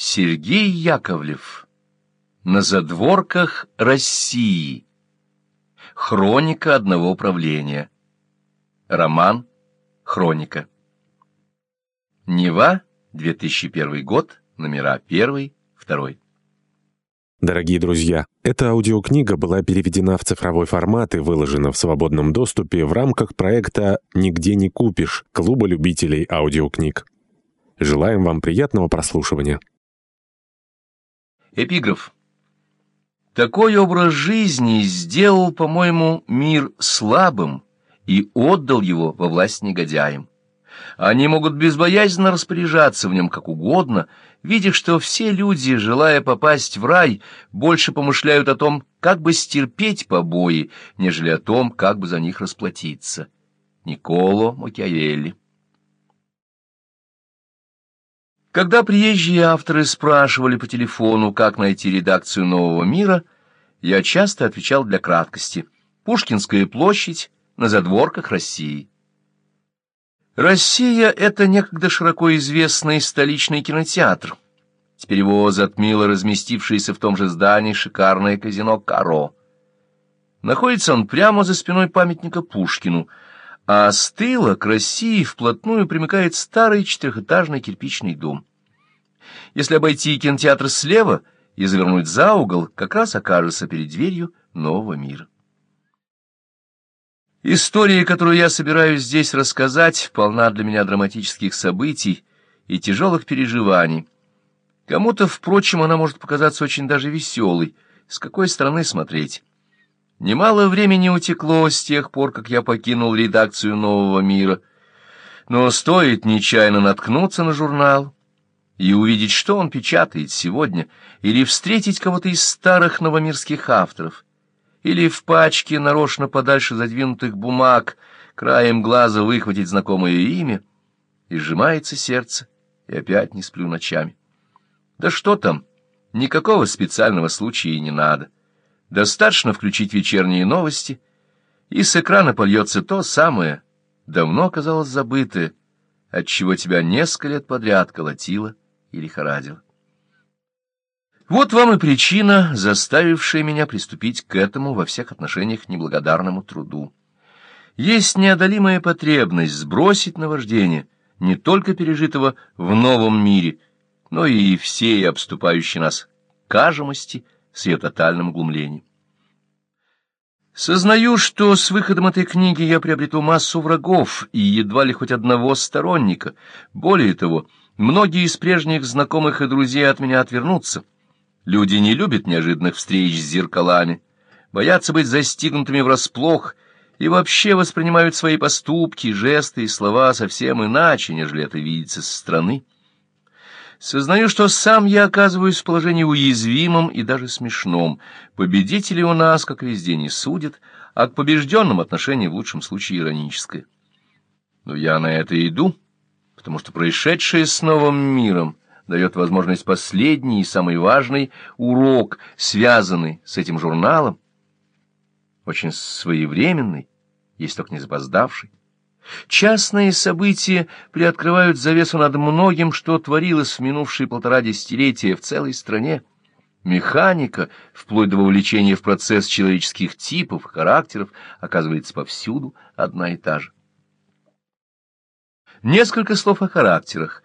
Сергей Яковлев. На задворках России. Хроника одного правления. Роман. Хроника. Нева, 2001 год, номера 1, 2. Дорогие друзья, эта аудиокнига была переведена в цифровой формат и выложена в свободном доступе в рамках проекта «Нигде не купишь» Клуба любителей аудиокниг. Желаем вам приятного прослушивания. Эпиграф. Такой образ жизни сделал, по-моему, мир слабым и отдал его во власть негодяям. Они могут безбоязненно распоряжаться в нем как угодно, видя, что все люди, желая попасть в рай, больше помышляют о том, как бы стерпеть побои, нежели о том, как бы за них расплатиться. Николо Макиавелли Когда приезжие авторы спрашивали по телефону, как найти редакцию «Нового мира», я часто отвечал для краткости. Пушкинская площадь на задворках России. Россия — это некогда широко известный столичный кинотеатр. Теперь его затмило разместившееся в том же здании шикарное казино «Каро». Находится он прямо за спиной памятника Пушкину — а с тыла к России вплотную примыкает старый четырехэтажный кирпичный дом. Если обойти кинотеатр слева и завернуть за угол, как раз окажется перед дверью нового мира. История, которую я собираюсь здесь рассказать, полна для меня драматических событий и тяжелых переживаний. Кому-то, впрочем, она может показаться очень даже веселой, с какой стороны смотреть. Немало времени утекло с тех пор, как я покинул редакцию «Нового мира». Но стоит нечаянно наткнуться на журнал и увидеть, что он печатает сегодня, или встретить кого-то из старых новомирских авторов, или в пачке нарочно подальше задвинутых бумаг краем глаза выхватить знакомое имя, и сжимается сердце, и опять не сплю ночами. Да что там, никакого специального случая не надо. Достаточно включить вечерние новости, и с экрана польется то самое, давно казалось забытое, от чего тебя несколько лет подряд колотило и лихорадило. Вот вам и причина, заставившая меня приступить к этому во всех отношениях неблагодарному труду. Есть неодолимая потребность сбросить наваждение не только пережитого в новом мире, но и всей обступающей нас кажемости, с ее тотальным углумлением. Сознаю, что с выходом этой книги я приобрету массу врагов и едва ли хоть одного сторонника. Более того, многие из прежних знакомых и друзей от меня отвернутся. Люди не любят неожиданных встреч с зеркалами, боятся быть застигнутыми врасплох и вообще воспринимают свои поступки, жесты и слова совсем иначе, нежели это видится со стороны. Сознаю, что сам я оказываюсь в положении уязвимом и даже смешном. Победители у нас, как везде, не судят, а к побежденным отношение в лучшем случае ироническое. Но я на это иду, потому что происшедшее с новым миром дает возможность последний и самый важный урок, связанный с этим журналом, очень своевременный, есть только не запоздавший. Частные события приоткрывают завесу над многим, что творилось в минувшие полтора десятилетия в целой стране. Механика, вплоть до вовлечения в процесс человеческих типов, характеров, оказывается повсюду одна и та же. Несколько слов о характерах.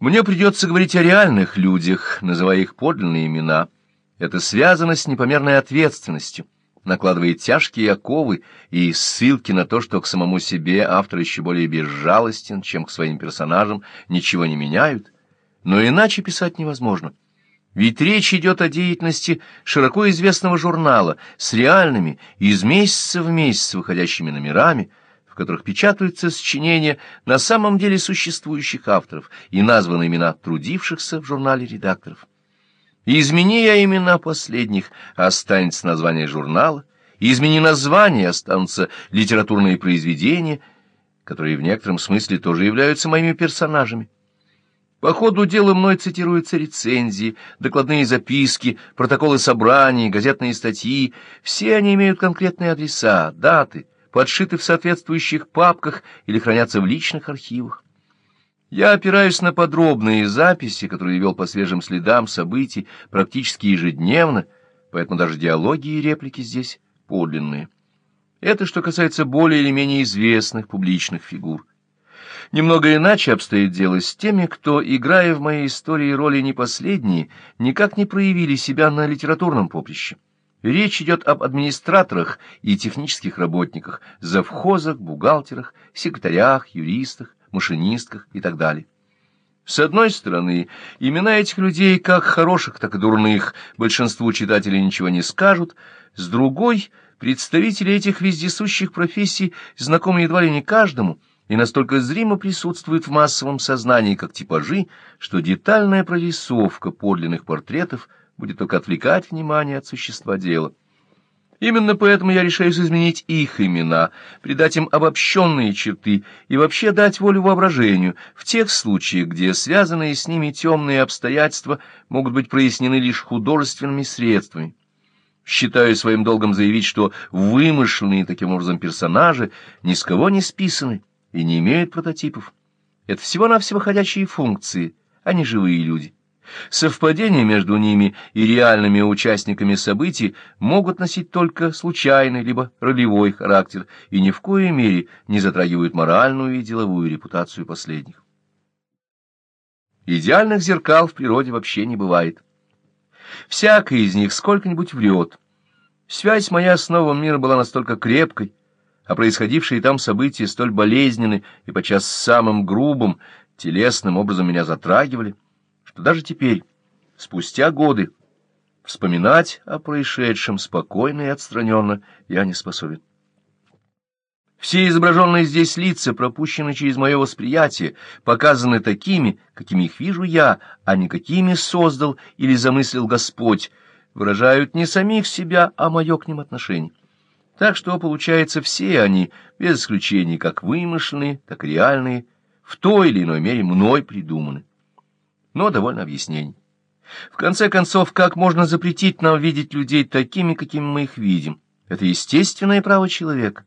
Мне придется говорить о реальных людях, называя их подлинные имена. Это связано с непомерной ответственностью накладывает тяжкие оковы и ссылки на то, что к самому себе автор еще более безжалостен, чем к своим персонажам, ничего не меняют. Но иначе писать невозможно. Ведь речь идет о деятельности широко известного журнала с реальными, из месяца в месяц выходящими номерами, в которых печатаются сочинения на самом деле существующих авторов и названы имена трудившихся в журнале редакторов. Измени я имена последних, останется название журнала, измени название, останутся литературные произведения, которые в некотором смысле тоже являются моими персонажами. По ходу дела мной цитируются рецензии, докладные записки, протоколы собраний, газетные статьи. Все они имеют конкретные адреса, даты, подшиты в соответствующих папках или хранятся в личных архивах. Я опираюсь на подробные записи, которые вел по свежим следам событий практически ежедневно, поэтому даже диалоги и реплики здесь подлинные. Это что касается более или менее известных публичных фигур. Немного иначе обстоит дело с теми, кто, играя в моей истории роли не последние, никак не проявили себя на литературном поприще. Речь идет об администраторах и технических работниках, завхозах, бухгалтерах, секретарях, юристах, машинистках и так далее. С одной стороны, имена этих людей, как хороших, так и дурных, большинству читателей ничего не скажут, с другой, представители этих вездесущих профессий знакомы едва ли не каждому и настолько зримо присутствуют в массовом сознании, как типажи, что детальная прорисовка подлинных портретов – будет только отвлекать внимание от существа дела. Именно поэтому я решаюсь изменить их имена, придать им обобщенные черты и вообще дать волю воображению в тех случаях, где связанные с ними темные обстоятельства могут быть прояснены лишь художественными средствами. Считаю своим долгом заявить, что вымышленные таким образом персонажи ни с кого не списаны и не имеют прототипов. Это всего-навсего ходячие функции, а не живые люди. Совпадения между ними и реальными участниками событий могут носить только случайный либо ролевой характер и ни в коей мере не затрагивают моральную и деловую репутацию последних. Идеальных зеркал в природе вообще не бывает. Всякий из них сколько-нибудь врет. Связь моя с новым миром была настолько крепкой, а происходившие там события столь болезненны и подчас самым грубым, телесным образом меня затрагивали, что даже теперь, спустя годы, вспоминать о происшедшем спокойно и отстраненно я не способен. Все изображенные здесь лица пропущены через мое восприятие, показаны такими, какими их вижу я, а не какими создал или замыслил Господь, выражают не самих себя, а мое к ним отношение. Так что, получается, все они, без исключений, как вымышленные, так и реальные, в той или иной мере мной придуманы но довольно объяснений. В конце концов, как можно запретить нам видеть людей такими, какими мы их видим? Это естественное право человека.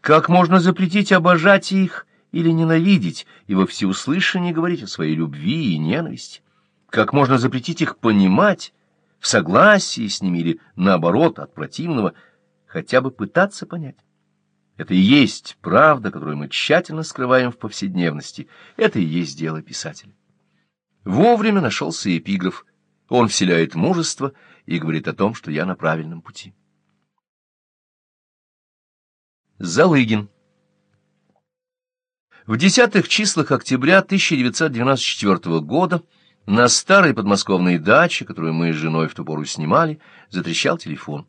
Как можно запретить обожать их или ненавидеть, и во всеуслышание говорить о своей любви и ненависти? Как можно запретить их понимать, в согласии с ними или, наоборот, от противного, хотя бы пытаться понять? Это и есть правда, которую мы тщательно скрываем в повседневности. Это и есть дело писателя. Вовремя нашелся эпиграф. Он вселяет мужество и говорит о том, что я на правильном пути. Залыгин В десятых числах октября 1994 года на старой подмосковной даче, которую мы с женой в ту пору снимали, затрещал телефон.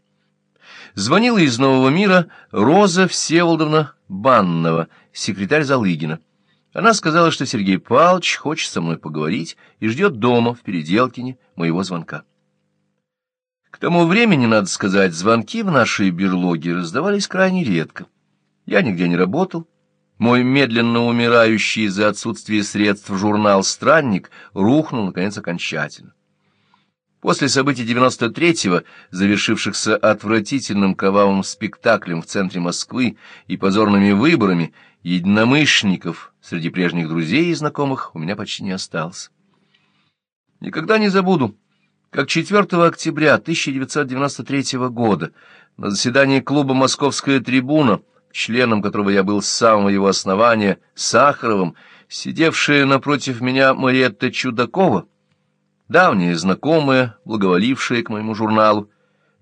Звонила из Нового мира Роза Всеволодовна Баннова, секретарь Залыгина. Она сказала, что Сергей Павлович хочет со мной поговорить и ждет дома в Переделкине моего звонка. К тому времени, надо сказать, звонки в нашей берлоге раздавались крайне редко. Я нигде не работал. Мой медленно умирающий из-за отсутствия средств журнал «Странник» рухнул, наконец, окончательно. После событий 93-го, завершившихся отвратительным кровавым спектаклем в центре Москвы и позорными выборами, единомышленников среди прежних друзей и знакомых у меня почти не осталось. Никогда не забуду, как 4 октября 1993 года на заседании клуба «Московская трибуна», членом которого я был с самого его основания, Сахаровым, сидевшая напротив меня Мариетта Чудакова, давняя знакомая, благоволившая к моему журналу,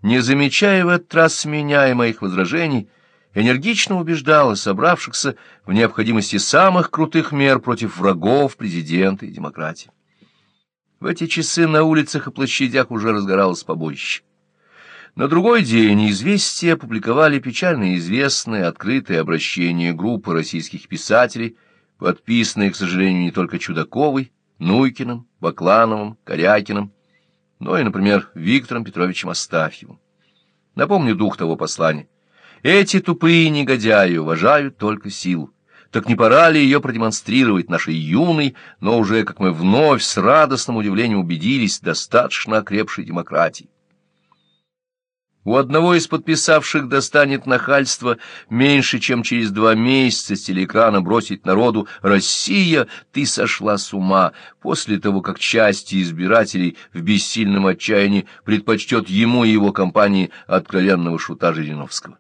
не замечая в этот раз меня и моих возражений, энергично убеждала собравшихся в необходимости самых крутых мер против врагов президента и демократии. В эти часы на улицах и площадях уже разгоралось побоище. На другой день известия опубликовали печально известное открытое обращение группы российских писателей, подписанное, к сожалению, не только Чудаковой, Нуйкиным, Баклановым, Корякиным, но и, например, Виктором Петровичем Астафьевым. Напомню дух того послания. Эти тупые негодяи уважают только силу. Так не пора ли ее продемонстрировать нашей юной, но уже, как мы вновь с радостным удивлением убедились, достаточно окрепшей демократии? У одного из подписавших достанет нахальство меньше, чем через два месяца с телеэкрана бросить народу «Россия, ты сошла с ума!» после того, как части избирателей в бессильном отчаянии предпочтет ему и его компании откровенного шута Жириновского.